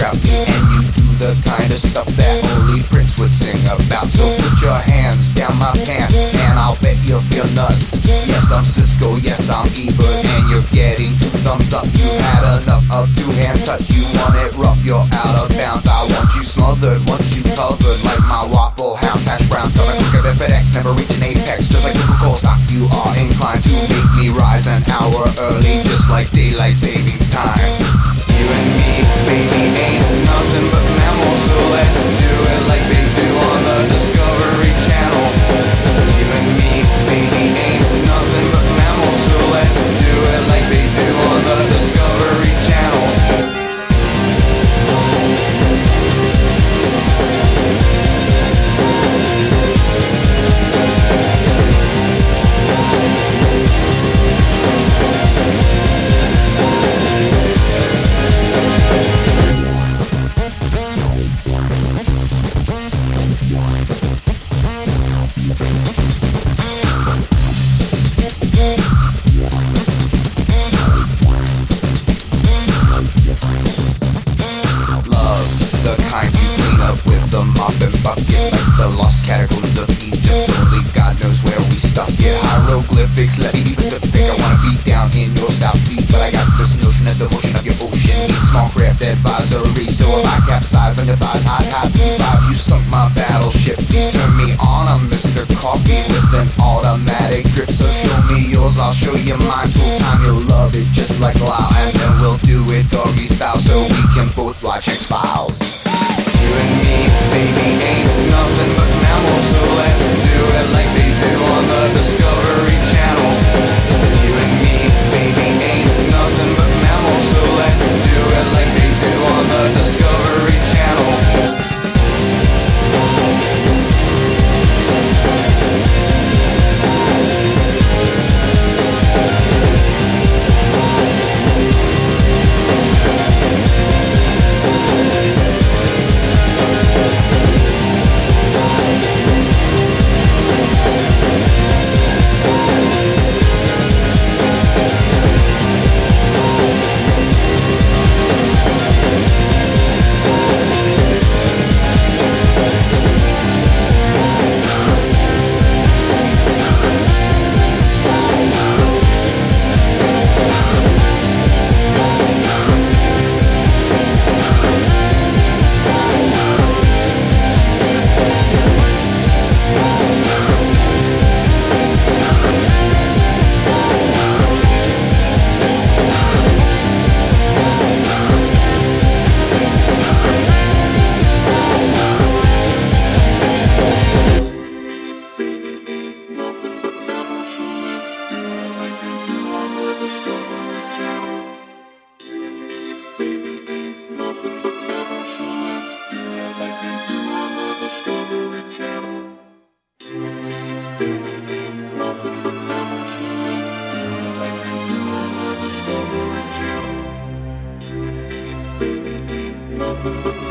me And you do the kind of stuff that only Prince would sing about. So put your hands down my pants And I'll bet you'll feel nuts. Yes, I'm Siskel, yes, I'm Ebert And you're getting two thumbs up. You had enough of two-hand touch. You Hieroglyphics, let me be specific I wanna be down in your South Sea But I got this notion that the motion of your ocean Needs small craft advisory. So if I capsize on your thighs High tide P5, you sunk my battleship Please turn me on, I'm Mr. Coffee With an automatic drip. So show me yours, I'll show you mine. Tool time, you'll love it just like Lao And then we'll do it doggy style So we can both watch X-Files Discovery